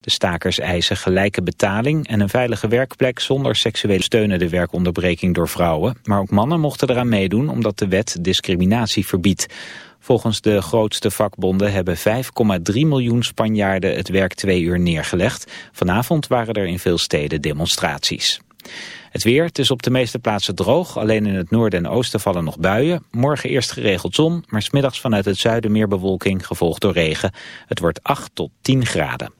De stakers eisen gelijke betaling en een veilige werkplek zonder seksuele steunen de werkonderbreking door vrouwen. Maar ook mannen mochten eraan meedoen omdat de wet discriminatie verbiedt. Volgens de grootste vakbonden hebben 5,3 miljoen Spanjaarden het werk twee uur neergelegd. Vanavond waren er in veel steden demonstraties. Het weer, het is op de meeste plaatsen droog. Alleen in het noorden en oosten vallen nog buien. Morgen eerst geregeld zon, maar smiddags vanuit het zuiden meer bewolking, gevolgd door regen. Het wordt 8 tot 10 graden.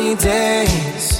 sunny days.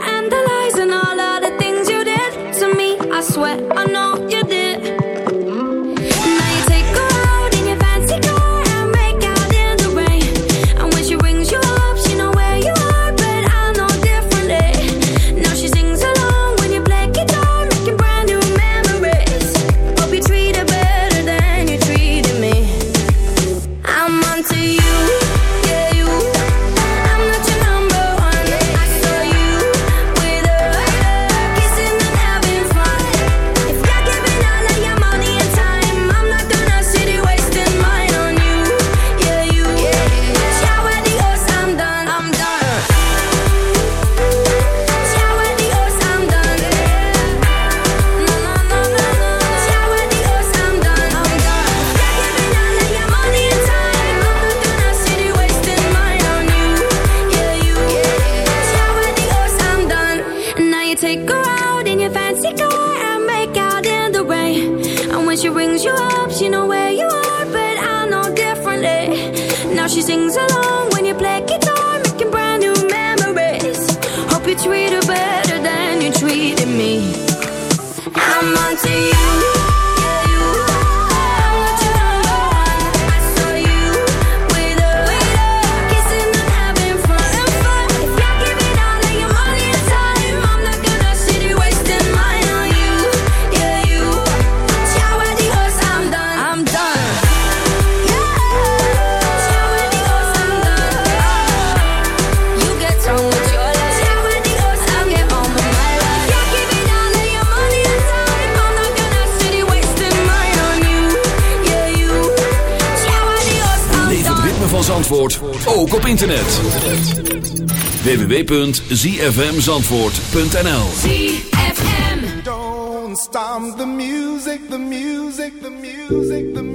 www.zfmzandvoort.nl Don't stop the music, the music, the music, the music.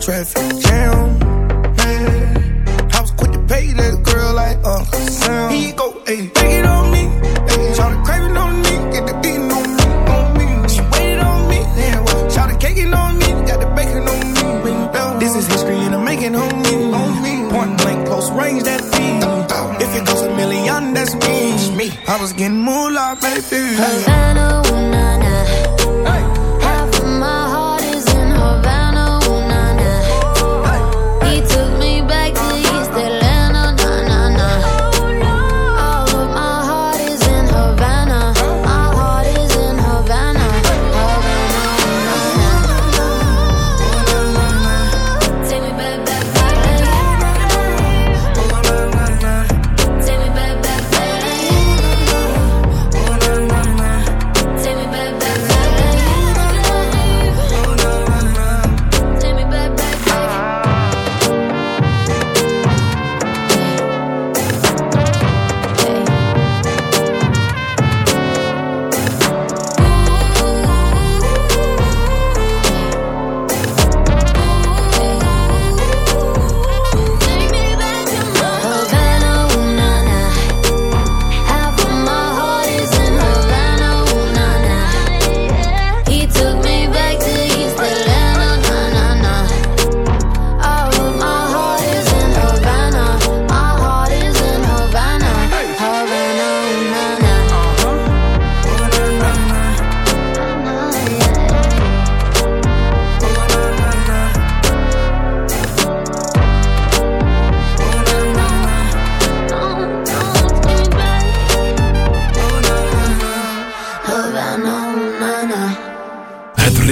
traffic jam. Man, I was quick to pay that girl like Uncle Sam. He go, hey, take it on me. Hey, try to crave it on me, get the beating on me, on me. She waited on me, yeah, well, try to cake it on me, got the bacon on me. This is history and I'm making on me, on me. Point blank, close range, that thing. Oh. If it goes a million, that's me. me. I was getting moolah, baby. Havana, ooh, nah, nah.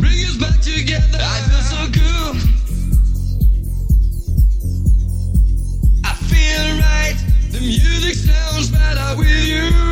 Bring us back together. I feel so. I feel right. The music sounds better with you.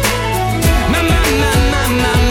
My, my, my, my,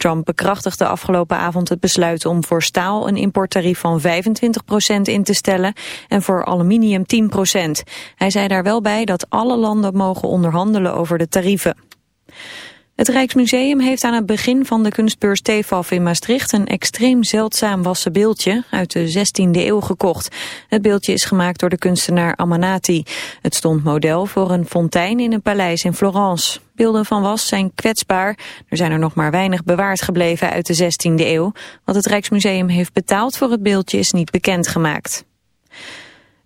Trump bekrachtigde afgelopen avond het besluit om voor staal een importtarief van 25% in te stellen en voor aluminium 10%. Hij zei daar wel bij dat alle landen mogen onderhandelen over de tarieven. Het Rijksmuseum heeft aan het begin van de kunstbeurs TEFAF in Maastricht een extreem zeldzaam wassen beeldje uit de 16e eeuw gekocht. Het beeldje is gemaakt door de kunstenaar Amanati. Het stond model voor een fontein in een paleis in Florence. Beelden van was zijn kwetsbaar. Er zijn er nog maar weinig bewaard gebleven uit de 16e eeuw. Wat het Rijksmuseum heeft betaald voor het beeldje is niet bekendgemaakt.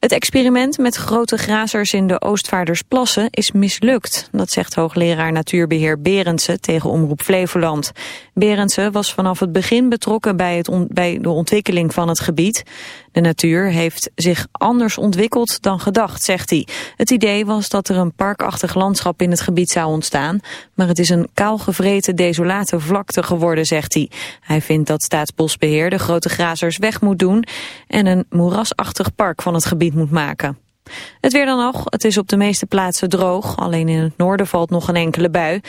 Het experiment met grote grazers in de Oostvaardersplassen is mislukt. Dat zegt hoogleraar natuurbeheer Berendsen tegen Omroep Flevoland. Berendsen was vanaf het begin betrokken bij, het bij de ontwikkeling van het gebied. De natuur heeft zich anders ontwikkeld dan gedacht, zegt hij. Het idee was dat er een parkachtig landschap in het gebied zou ontstaan. Maar het is een kaalgevreten desolate vlakte geworden, zegt hij. Hij vindt dat Staatsbosbeheer de grote grazers weg moet doen... en een moerasachtig park van het gebied moet maken. Het weer dan nog, het is op de meeste plaatsen droog. Alleen in het noorden valt nog een enkele bui.